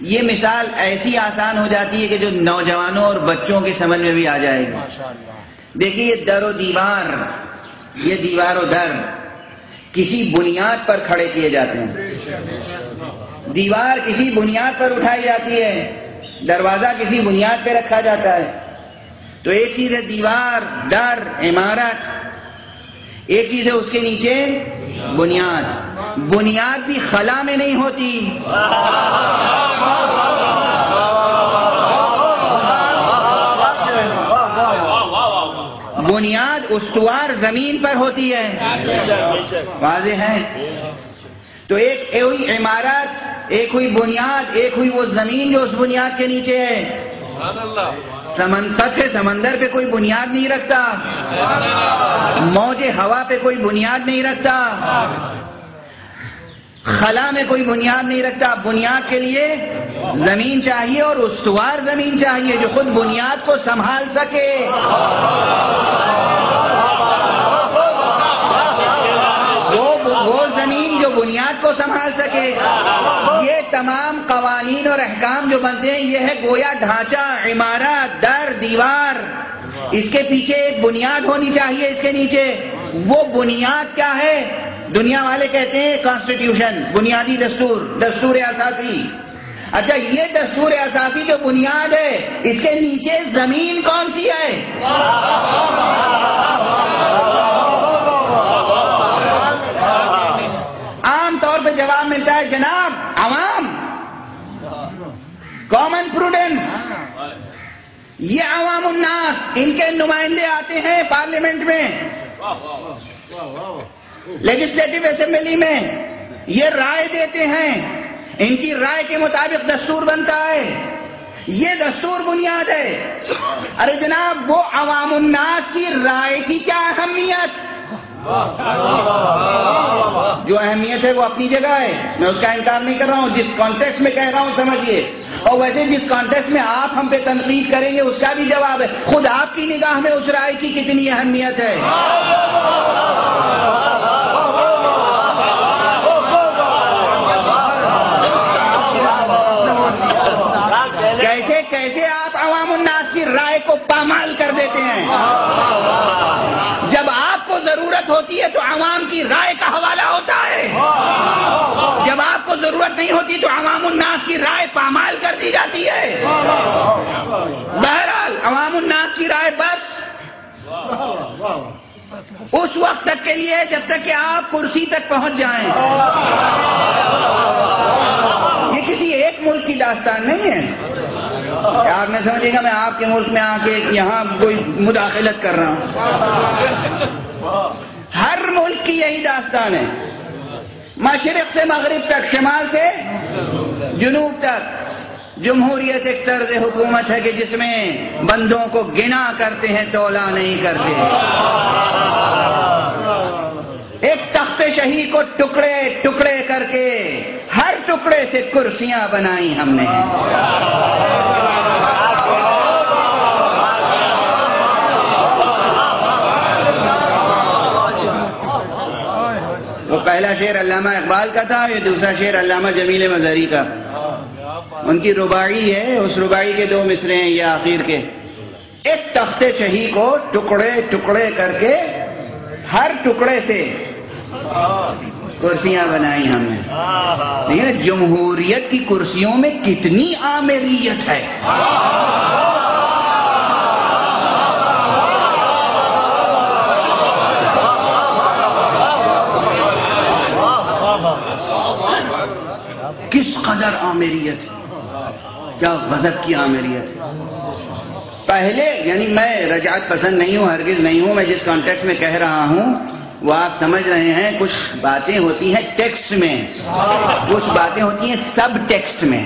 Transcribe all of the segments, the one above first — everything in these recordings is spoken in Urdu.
یہ مثال ایسی آسان ہو جاتی ہے کہ جو نوجوانوں اور بچوں کی سمجھ میں بھی آ جائے گی۔ دیکھیے یہ در و دیوار یہ دیوار و در کسی بنیاد پر کھڑے کیے جاتے ہیں۔ دیوار کسی بنیاد پر اٹھائی جاتی ہے دروازہ کسی بنیاد پہ رکھا جاتا ہے۔ تو ایک چیز ہے دیوار در عمارت۔ ایک چیز ہے اس کے نیچے بنیاد بنیاد بھی خلا میں نہیں ہوتی بنیاد استوار زمین پر ہوتی ہے واضح ہے؟ تو ایک ہوئی عمارت، ایک ہوئی بنیاد، ایک ہوئی وہ زمین جو اس بنیاد کے نیچے ہے۔ سطح سمندر پہ کوئی بنیاد نہیں رکھتا۔ موج ہوا پہ کوئی بنیاد نہیں رکھتا۔ خلا میں کوئی بنیاد نہیں رکھتا۔ بنیاد کے لیے زمین چاہیے اور استوار زمین چاہیے جو خود بنیاد کو سنبھال سکے وہ زمین کو سنبھال سکے۔ یہ تمام قوانین اور احکام جو بنتے ہیں، یہ ہے گویا ڈھانچہ عمارت در، دیوار۔ اس کے پیچھے ایک بنیاد ہونی چاہیے، اس کے نیچے۔ وہ بنیاد کیا ہے؟ دنیا والے کہتے ہیں کانسٹیٹیوشن بنیادی دستور دستور اساسی۔ اچھا یہ دستور اساسی جو بنیاد ہے، اس کے نیچے زمین کون سی ہے عام طور پہ جواب ملتا ہے جناب، عوام. کامن پروڈنس یہ عوام الناس، ان کے نمائندے آتے ہیں پارلیمنٹ میں. لیجسلیٹو اسمبلی میں یہ رائے دیتے ہیں. ان کی رائے کے مطابق دستور بنتا ہے. یہ دستور بنیاد ہے. ارے جناب، وہ عوام الناس کی رائے کی کیا اہمیت؟ جو اہمیت ہے وہ اپنی جگہ ہے۔ میں اس کا انکار نہیں کر رہا ہوں۔ جس کانٹیکس میں کہہ رہا ہوں سمجھیے اور ویسے جس کانٹیکس میں آپ ہم پہ تنقید کریں گے، اس کا بھی جواب ہے۔ خود آپ کی نگاہ میں اس رائے کی کتنی اہمیت ہے۔ کیسے کیسے آپ عوام الناس کی رائے کو پامال کر دیتے ہیں جب آپ کو ضرورت ہوتی ہے تو عوام کی رائے کا حوالہ ہوتا ہے۔ جب آپ کو ضرورت نہیں ہوتی تو عوام الناس کی رائے پامال کر دی جاتی ہے۔ بہرحال، عوام الناس کی رائے بس۔ اس وقت تک کے لیے جب تک کہ آپ کرسی تک پہنچ جائیں۔ یہ کسی ایک ملک کی داستان نہیں ہے۔ آپ نے سمجھے گا، میں آپ کے ملک میں آ کے یہاں کوئی مداخلت کر رہا ہوں۔ ہر ملک کی یہی داستان ہے۔ مشرق سے مغرب تک، شمال سے جنوب تک۔ جمہوریت ایک طرز حکومت ہے کہ جس میں بندوں کو گنا کرتے ہیں، تولا نہیں کرتے۔ ایک تخت شہی کو ٹکڑے ٹکڑے کر کے ہر ٹکڑے سے کرسیاں بنائی ہم نے۔ پہلا شعر علامہ اقبال کا تھا، یہ دوسرا شعر علامہ جمیل مظہری کا۔ ان کی رباعی ہے، اس رباعی کے دو مصرے ہیں، یہ آخر کے۔ ایک تخت چہی کو ٹکڑے ٹکڑے کر کے ہر ٹکڑے سے کرسیاں بنائی ہم نے۔ لیکن جمہوریت کی کرسیوں میں کتنی آمریت ہے کس قدر آمیریت کیا غضب کی آمیریت؟ پہلے یعنی میں رجعت پسند نہیں ہوں، ہرگز نہیں ہوں، میں جس کانٹیکس میں کہہ رہا ہوں، وہ آپ سمجھ رہے ہیں، کچھ باتیں ہوتی ہیں ٹیکسٹ میں۔ کچھ باتیں ہوتی ہیں سب ٹیکسٹ میں۔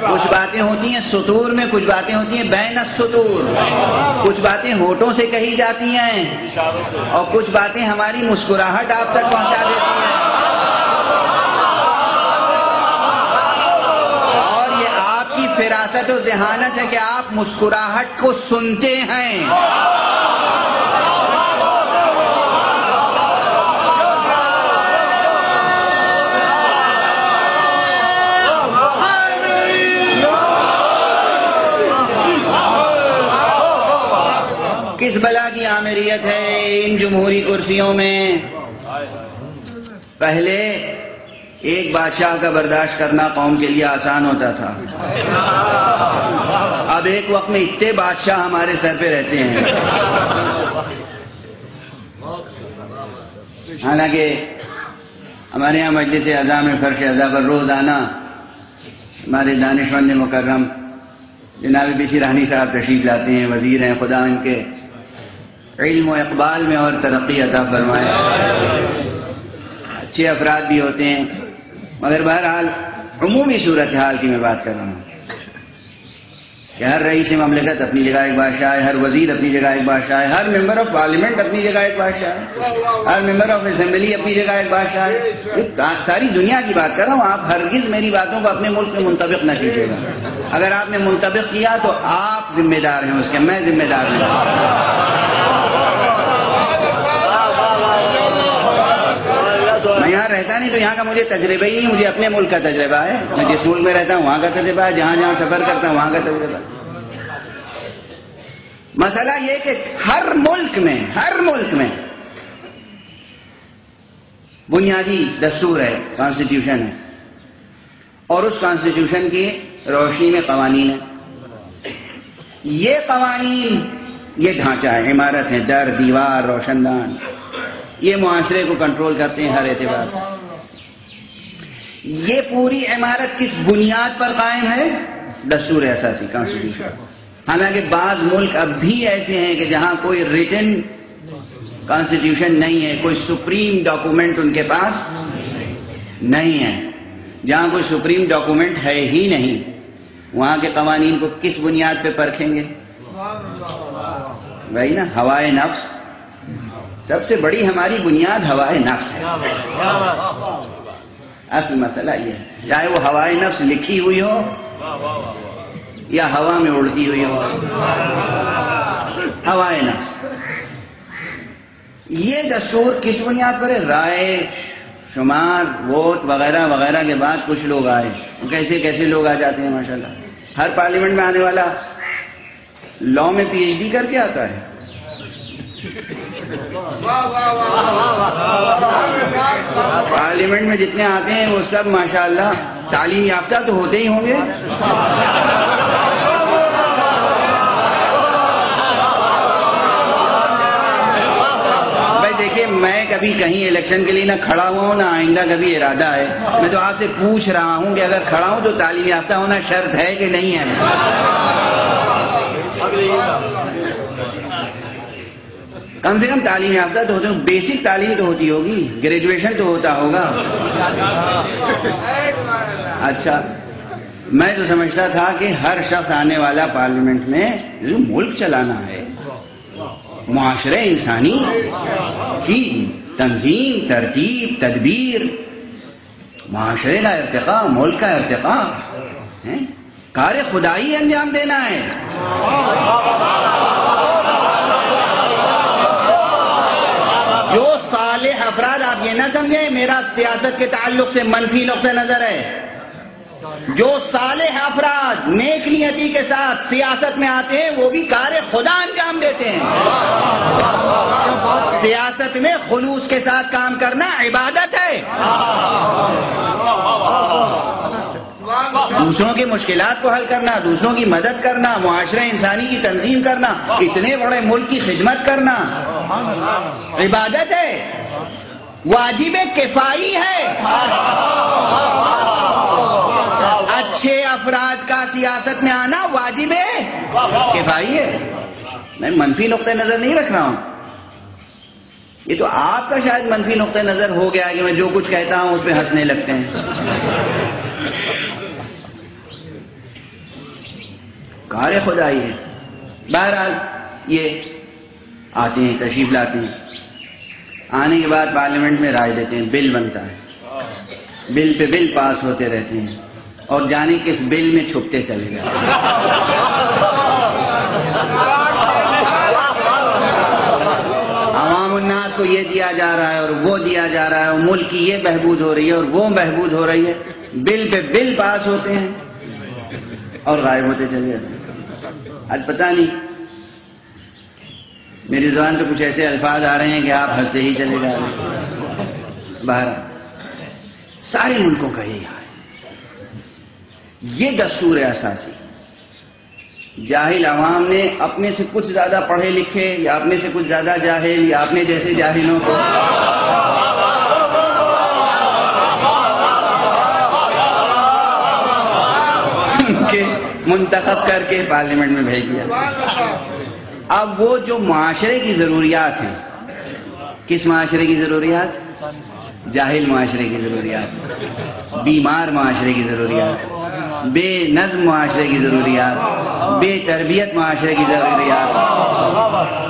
کچھ باتیں ہوتی ہیں سطور میں، کچھ باتیں ہوتی ہیں بین السطور۔ کچھ باتیں ہوٹوں سے کہی جاتی ہیں اور کچھ باتیں ہماری مسکراہٹ آپ تک پہنچا دیتی ہیں۔ فراست و ذہانت ہے کہ آپ مسکراہٹ کو سنتے ہیں۔ کس بلا کی آمریت ہے ان جمہوری کرسیوں میں؟ پہلے ایک بادشاہ کا برداشت کرنا قوم کے لیے آسان ہوتا تھا۔ اب ایک وقت میں اتنے بادشاہ ہمارے سر پہ رہتے ہیں۔ حالانکہ ہمارے یہاں مجلس اعضاء میں فرش اعضاء پر روز آنا، ہمارے دانش مند مکرم جناب بچی رانی صاحب تشریف لاتے ہیں، وزیر ہیں، خدا ان کے علم و اقبال میں اور ترقی عطا فرمائے۔ اچھے افراد بھی ہوتے ہیں۔ مگر بہرحال عمومی صورتحال کی میں بات کر رہا ہوں کہ ہر رئیس مملکت اپنی جگہ ایک بادشاہ ہے، ہر وزیر اپنی جگہ ایک بادشاہ ہے، ہر ممبر آف پارلیمنٹ اپنی جگہ ایک بادشاہ ہے، ہر ممبر آف اسمبلی اپنی جگہ ایک بادشاہ ہے۔ ساری دنیا کی بات کر رہا ہوں، آپ ہرگز میری باتوں کو اپنے ملک میں منطبق نہ کیجیے گا۔ اگر آپ نے منطبق کیا تو آپ ذمہ دار ہیں اس کے، میں ذمہ دار ہوں میں یہاں رہتا نہیں تو یہاں کا مجھے تجربہ ہی نہیں، مجھے اپنے ملک کا تجربہ ہے۔ میں جس ملک میں رہتا ہوں، وہاں کا تجربہ ہے، جہاں جہاں سفر کرتا ہوں، وہاں کا تجربہ مسئلہ یہ کہ ہر ملک میں، ہر ملک میں بنیادی دستور ہے کانسٹیٹیوشن ہے۔ اور اس کانسٹیٹیوشن کی روشنی میں قوانین ہے یہ قوانین، یہ ڈھانچہ ہے، عمارت ہے، در، دیوار، روشن دان۔ یہ معاشرے کو کنٹرول کرتے ہیں ہر اعتبار سے۔ یہ پوری عمارت کس بنیاد پر قائم ہے؟ دستور احساسی کانسٹیٹیوشن حالانکہ بعض ملک اب بھی ایسے ہیں کہ جہاں کوئی ریٹن کانسٹیٹیوشن نہیں ہے، کوئی سپریم ڈاکومنٹ ان کے پاس نہیں ہے۔ جہاں کوئی سپریم ڈاکومنٹ ہے ہی نہیں، وہاں کے قوانین کو کس بنیاد پہ پرکھیں گے؟ وہی نا، ہوائے نفس۔ سب سے بڑی ہماری بنیاد ہوائے نفس ہے۔ اصل مسئلہ یہ ہے۔ چاہے وہ ہوائے نفس لکھی ہوئی ہو یا ہوا میں اڑتی ہوئی ہو۔ ہوائے نفس۔ یہ دستور کس بنیاد پر ہے؟ رائے، شمار، ووٹ وغیرہ وغیرہ کے بعد کچھ لوگ آئے۔ کیسے کیسے لوگ آ جاتے ہیں، ماشاءاللہ۔ ہر پارلیمنٹ میں آنے والا لا میں پی ایچ ڈی کر کے آتا ہے۔ پارلیمنٹ میں جتنے آتے ہیں وہ سب ماشاءاللہ تعلیم یافتہ تو ہوتے ہی ہوں گے۔ بھائی دیکھیے، میں کبھی کہیں الیکشن کے لیے نہ کھڑا ہوا ہوں، نہ آئندہ کبھی ارادہ ہے۔ میں تو آپ سے پوچھ رہا ہوں کہ اگر کھڑا ہوں تو تعلیم یافتہ ہونا شرط ہے کہ نہیں ہے؟ کم سے کم تعلیم یافتہ تو ہوتے بیسک تعلیم تو ہوتی ہوگی گریجویشن تو ہوتا ہوگا۔ اچھا میں تو سمجھتا تھا کہ ہر شخص آنے والا پارلیمنٹ میں جو ملک چلانا ہے، معاشرے انسانی کی تنظیم، ترتیب، تدبیر، معاشرے کا ارتقاء، ملک کا ارتقاء کار خدائی انجام دینا ہے۔ جو صالح افراد آپ یہ نہ سمجھیں، میرا سیاست کے تعلق سے منفی نقطہ نظر ہے۔ جو صالح افراد نیک نیتی کے ساتھ سیاست میں آتے ہیں، وہ بھی کار خدا انجام دیتے ہیں۔ سیاست میں خلوص کے ساتھ کام کرنا عبادت ہے۔ دوسروں کی مشکلات کو حل کرنا، دوسروں کی مدد کرنا معاشرے انسانی کی تنظیم کرنا، اتنے بڑے ملک کی خدمت کرنا۔ عبادت ہے. واجب کفائی ہے. اچھے افراد کا سیاست میں آنا واجب کفائی ہے. میں منفی نقطۂ نظر نہیں رکھ رہا ہوں. یہ تو آپ کا شاید منفی نقطۂ نظر ہو گیا کہ میں جو کچھ کہتا ہوں اس پہ ہنسنے لگتے ہیں. کار خدائی ہے. بہرحال یہ آتے ہیں، تشریف لاتے ہیں۔ آنے کے بعد پارلیمنٹ میں رائے دیتے ہیں، بل بنتا ہے۔ بل پہ بل پاس ہوتے رہتے ہیں۔ اور جانے کس بل میں چھپتے چلے گئے عوام الناس کو یہ دیا جا رہا ہے اور وہ دیا جا رہا ہے، اور ملک کی یہ بہبود ہو رہی ہے اور وہ بہبود ہو رہی ہے۔ بل پہ بل پاس ہوتے ہیں اور غائب ہوتے چلے جاتے ہیں۔ آج پتہ نہیں میری زبان پہ کچھ ایسے الفاظ آ رہے ہیں کہ آپ ہنستے ہی چلے جا رہے ہیں۔ باہر سارے ملکوں کا یہی حال یہ دستور ہے اساسی۔ جاہل عوام نے اپنے سے کچھ زیادہ پڑھے لکھے، یا اپنے سے کچھ زیادہ جاہل، یا اپنے جیسے جاہلوں کو۔ منتخب کر کے پارلیمنٹ میں بھیج دیا۔ اب وہ جو معاشرے کی ضروریات ہیں، کس معاشرے کی ضروریات؟ جاہل معاشرے کی ضروریات، بیمار معاشرے کی ضروریات، بے نظم معاشرے کی ضروریات، بے تربیت معاشرے کی ضروریات۔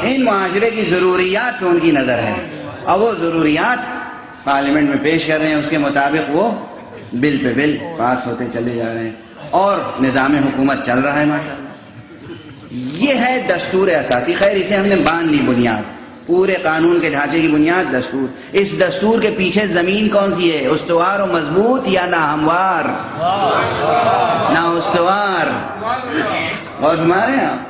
ان معاشرے کی ضروریات پہ ان کی نظر ہے۔ اور وہ ضروریات پارلیمنٹ میں پیش کر رہے ہیں، اس کے مطابق وہ بل پہ بل پاس ہوتے چلے جا رہے ہیں۔ اور نظام حکومت چل رہا ہے ماشاء اللہ یہ ہے دستور اساسی۔ خیر، اسے ہم نے باندھ لی بنیاد۔ پورے قانون کے ڈھانچے کی بنیاد دستور۔ اس دستور کے پیچھے زمین کون سی ہے؟ استوار و مضبوط یا نہ ہموار؟ نہ استوار۔ اور ہمارے آپ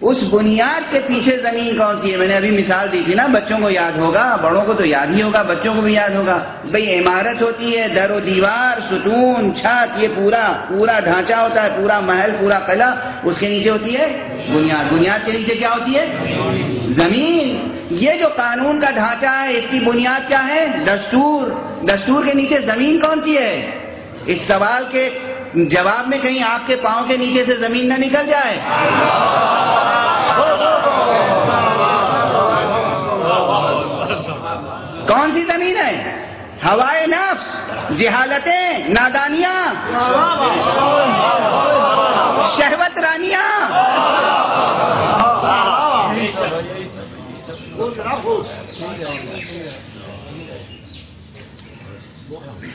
اس بنیاد کے پیچھے زمین کون سی ہے؟ میں نے ابھی مثال دی تھی نا، بچوں کو یاد ہوگا، بڑوں کو تو یاد ہی ہوگا، بچوں کو بھی یاد ہوگا۔ بھئی عمارت ہوتی ہے، در و دیوار، ستون، چھت، یہ پورا پورا ڈھانچہ ہوتا ہے، پورا محل، پورا قلعہ۔ اس کے نیچے ہوتی ہے بنیاد۔ بنیاد کے نیچے کیا ہوتی ہے؟ زمین۔ یہ جو قانون کا ڈھانچہ ہے، اس کی بنیاد کیا ہے؟ دستور۔ دستور کے نیچے زمین کون سی ہے؟ اس سوال کے جواب میں کہیں آپ کے پاؤں کے نیچے سے زمین نہ نکل جائے۔ کون سی زمین ہے؟ ہوائے نفس جہالتیں نادانیاں شہوت رانیاں۔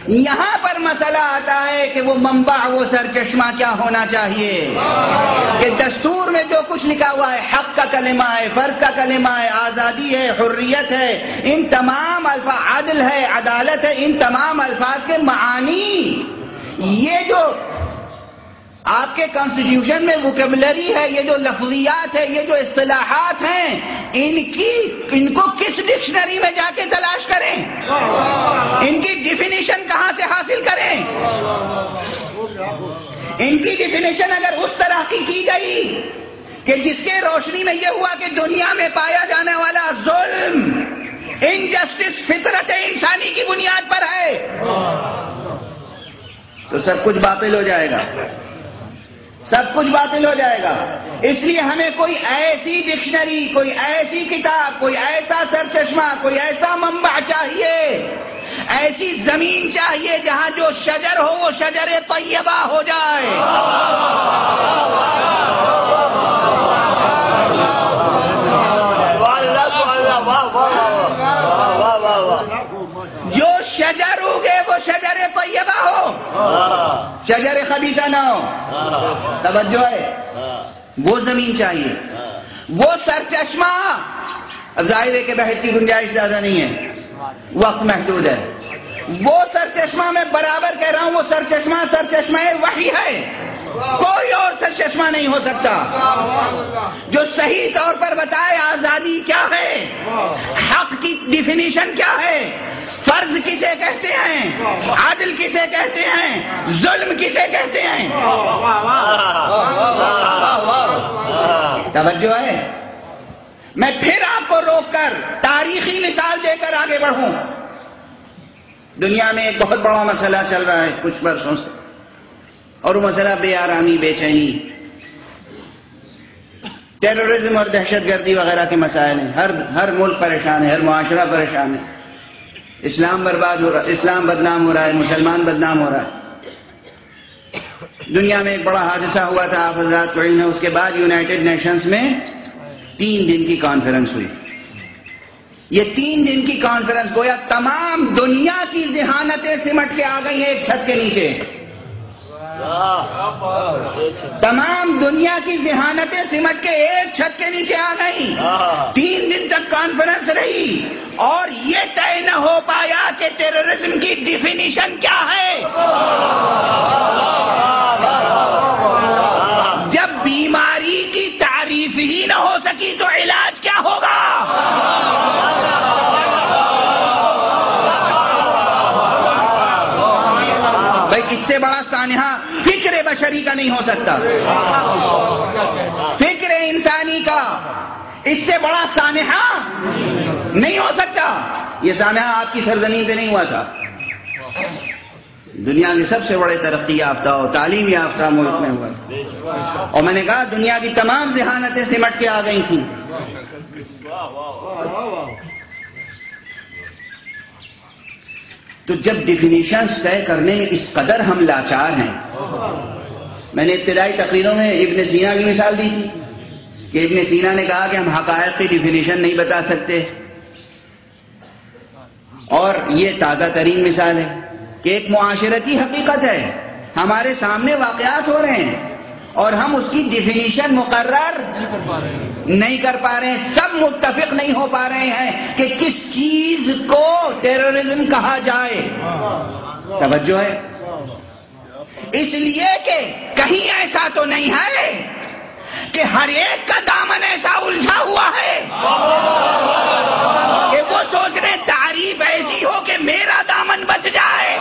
یہاں پر مسئلہ آتا ہے کہ وہ منبع وہ سر چشمہ کیا ہونا چاہیے کہ دستور میں جو کچھ لکھا ہوا ہے، حق کا کلمہ ہے، فرض کا کلمہ ہے، آزادی ہے، حریت ہے، ان تمام الفاظ، عدل ہے، عدالت ہے، ان تمام الفاظ کے معانی یہ جو آپ کے کانسٹیٹیوشن میں وکیبلری ہے، یہ جو لفظیات ہے، یہ جو اصطلاحات ہیں، ان کی، ان کو کس ڈکشنری میں جا کے تلاش کریں؟ ان کی ڈیفینیشن کہاں سے حاصل کریں؟ ان کی ڈیفینیشن اگر اس طرح کی کی گئی کہ جس کے روشنی میں یہ ہوا کہ دنیا میں پایا جانے والا ظلم انجسٹس فطرت انسانی کی بنیاد پر ہے، تو سب کچھ باطل ہو جائے گا۔ سب کچھ باطل ہو جائے گا۔ اس لیے ہمیں کوئی ایسی ڈکشنری، کوئی ایسی کتاب، کوئی ایسا سر چشمہ کوئی ایسا منبع چاہیے۔ ایسی زمین چاہیے جہاں جو شجر ہو، وہ شجر طیبہ ہو جائے جو شجر ہوگے وہ شجر طیبہ ہو شجر خبیثہ نہ ہو۔ توجہ ہے۔ وہ زمین چاہیے۔ وہ سر چشمہ اب ظاہر ہے کہ بحث کی گنجائش زیادہ نہیں ہے۔ وقت محدود ہے۔ وہ سر چشمہ میں برابر کہہ رہا ہوں وہ سر چشمہ سر چشمہ وحی ہے۔ کوئی اور سر چشمہ نہیں ہو سکتا۔ جو صحیح طور پر بتائے آزادی کیا ہے؟ حق کی ڈیفینیشن کیا ہے؟ فرض کسے کہتے ہیں؟ عادل کسے کہتے ہیں؟ ظلم کسے کہتے ہیں؟ توجہ ہے؟ میں پھر آپ کو روک کر تاریخی مثال دے کر آگے بڑھوں۔ دنیا میں ایک بہت بڑا مسئلہ چل رہا ہے، کچھ برسوں سے۔ اور وہ مسئلہ بے آرامی، بے چینی۔ ٹیررزم اور دہشت گردی وغیرہ کے مسائل ہیں۔ ہر ہر ملک پریشان ہے، ہر معاشرہ پریشان ہے۔ اسلام برباد ہو رہا اسلام بدنام ہو رہا ہے، مسلمان بدنام ہو رہا ہے۔ دنیا میں ایک بڑا حادثہ ہوا تھا، آپ حضرات کو علم ہے، اس کے بعد یونائٹڈ نیشنز میں تین دن کی کانفرنس ہوئی۔ یہ تین دن کی کانفرنس گویا تمام دنیا کی ذہانتیں سمٹ کے آ گئی ہیں، ایک چھت کے نیچے۔ تمام دنیا کی ذہانتیں سمٹ کے ایک چھت کے نیچے آ گئیں۔ تین دن تک کانفرنس رہی۔ اور یہ طے نہ ہو پایا کہ ٹیررزم کی ڈیفینیشن کیا ہے۔ جب بیماری کی تعریف ہی نہ ہو سکی تو علاج کیا ہوگا؟ بھائی اس سے بڑا سانحہ؟ فکر بشری کا نہیں ہو سکتا۔ فکر انسانی کا۔ اس سے بڑا سانحہ نہیں ہو سکتا۔ یہ سانحہ آپ کی سرزمین پہ نہیں ہوا تھا۔ دنیا کے سب سے بڑے ترقی یافتہ ہو تعلیم یافتہ ملک میں ہوا تھا۔ اور میں نے کہا دنیا کی تمام ذہانتیں سمٹ کے آ گئی تھیں۔ تو جب ڈیفینیشنز طے کرنے میں اس قدر ہم لاچار ہیں میں نے ابتدائی تقریروں میں ابن سینا کی مثال دی تھی کہ ابن سینا نے کہا کہ ہم حقائق کی ڈیفینیشن نہیں بتا سکتے۔ اور یہ تازہ ترین مثال ہے کہ ایک معاشرتی حقیقت ہے۔ ہمارے سامنے واقعات ہو رہے ہیں اور ہم اس کی ڈیفینیشن مقرر نہیں کر پا رہے ہیں۔ سب متفق نہیں ہو پا رہے ہیں کہ کس چیز کو ٹیررزم کہا جائے۔ توجہ ہے۔ اس لیے کہ کہیں ایسا تو نہیں ہے کہ ہر ایک کا دامن ایسا الجھا ہوا ہے کہ وہ سوچ رہے تعریف ایسی ہو کہ میرا دامن بچ جائے۔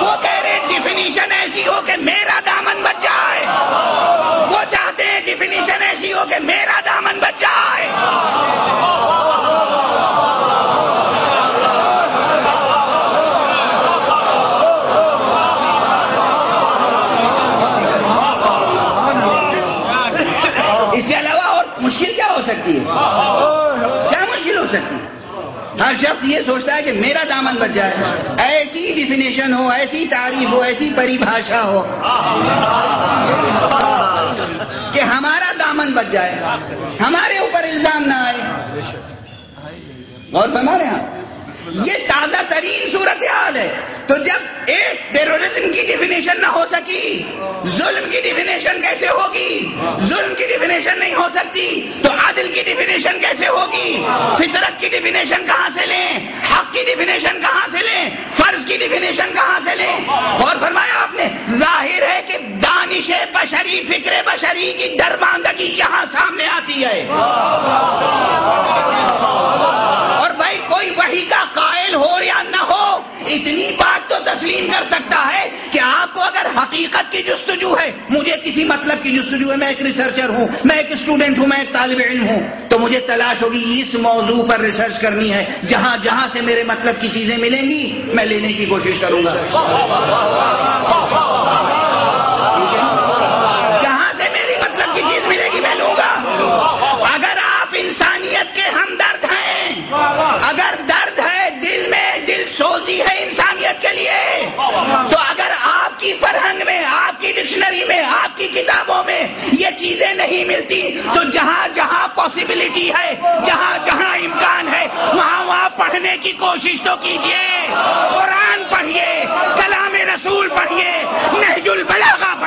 وہ کہہ رہے ڈیفینیشن ایسی ہو کہ میرا دامن بچ جائے۔ وہ چاہتے ہیں ڈیفینیشن ایسی ہو کہ میرا دامن بچ جائے اس کے علاوہ اور مشکل کیا ہو سکتی ہے۔ کیا مشکل ہو سکتی ہے؟ ہر شخص یہ سوچتا ہے کہ میرا دامن بچ جائے۔ ایسی ڈیفینیشن ہو، ایسی تعریف ہو، ایسی پریبھاشا ہو کہ ہمارا دامن بچ جائے۔ ہمارے اوپر الزام نہ آئے۔ اور فرما رہے ہیں یہ تازہ ترین صورتحال ہے۔ تو جب ایک ٹیرورزم کی ڈیفینیشن نہ ہو سکی، ظلم کی ڈیفینیشن کیسے ہوگی؟ ظلم کی ڈیفینیشن نہیں ہو سکتی، تو عادل کی ڈیفینیشن کیسے ہوگی؟ فطرت کی ڈیفینیشن کہاں سے لیں؟ حق کی ڈیفینیشن کہاں سے لیں؟ فرض کی ڈیفینیشن کہاں سے لیں؟ اور فرمایا آپ نے، ظاہر ہے کہ دانش بشری، فکر بشری کی درماندگی یہاں سامنے آتی ہے۔ اور وہی کا قائل ہو یا نہ ہو، اتنی بات تو تسلیم کر سکتا ہے کہ آپ کو اگر حقیقت کی جستجو ہے، مجھے کسی مطلب کی جستجو ہے، میں ایک ریسرچر ہوں، میں ایک اسٹوڈنٹ ہوں، میں ایک طالب علم ہوں، تو مجھے تلاش ہوگی اس موضوع پر ریسرچ کرنی ہے، جہاں جہاں سے میرے مطلب کی چیزیں ملیں گی، میں لینے کی کوشش کروں گا۔ جہاں سے میری مطلب کی چیز ملے گی، میں لوں گا۔ اگر آپ انسانیت کے کی فرہنگ میں، آپ کی ڈکشنری میں، آپ کی کتابوں میں یہ چیزیں نہیں ملتی۔ تو جہاں جہاں پاسبلٹی ہے، جہاں جہاں امکان ہے، وہاں وہاں پڑھنے کی کوشش تو کیجیے قرآن پڑھیے کلام رسول پڑھیے